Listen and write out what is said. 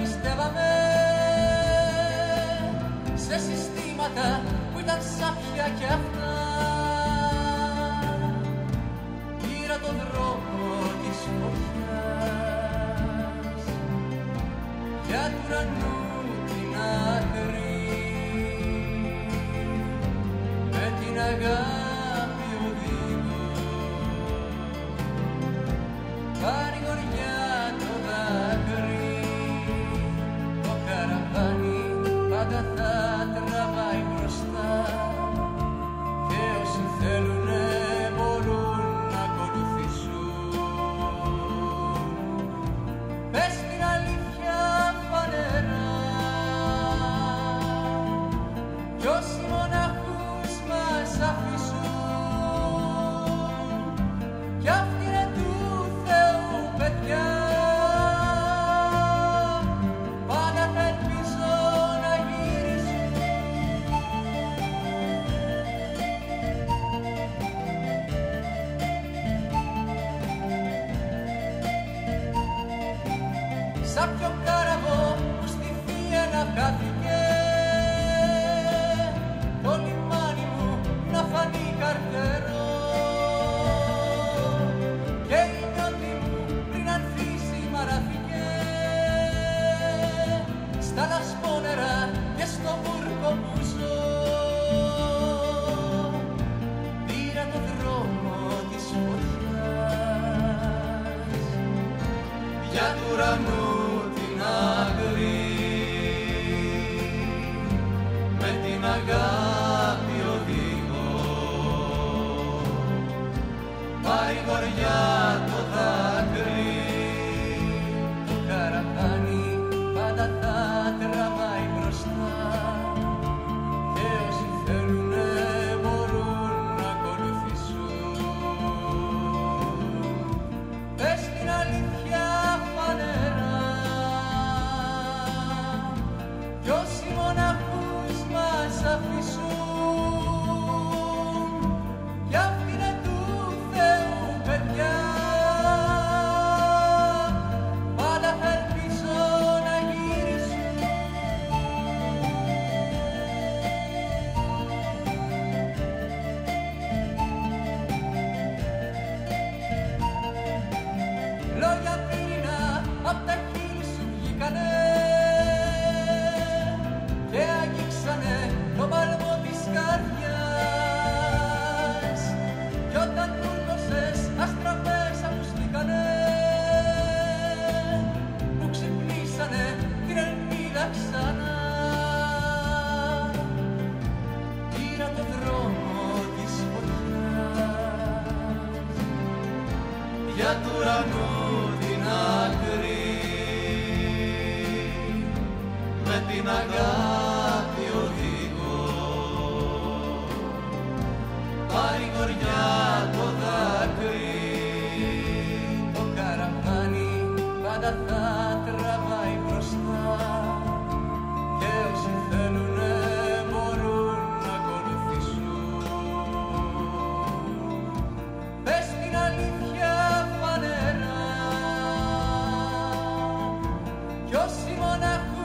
Πιστεύαμε σε συστήματα που ήταν σάπια και αυτά σαν πιο καραβό που στη θεία να χάθηκε. Το λιμάνι μου να φανεί καρτερό. Και η νιώτη μου πριν ανθίσει μαραθηκε στα καρδιάς. Κι όταν ούρκωσες αστραπές ακουστήκανε Μου ξυπνήσανε την ελπίδα ξανά. Πήρα το δρόμο της φωτιάς. Για του ουρανού την άκρη. Με την αγάπη οδηγή Τα θα τραβάει μπροστά και όσοι θέλουνε μπορούν να ακολουθήσουν. Πες την αλήθεια φανερά κι όσοι μοναχοί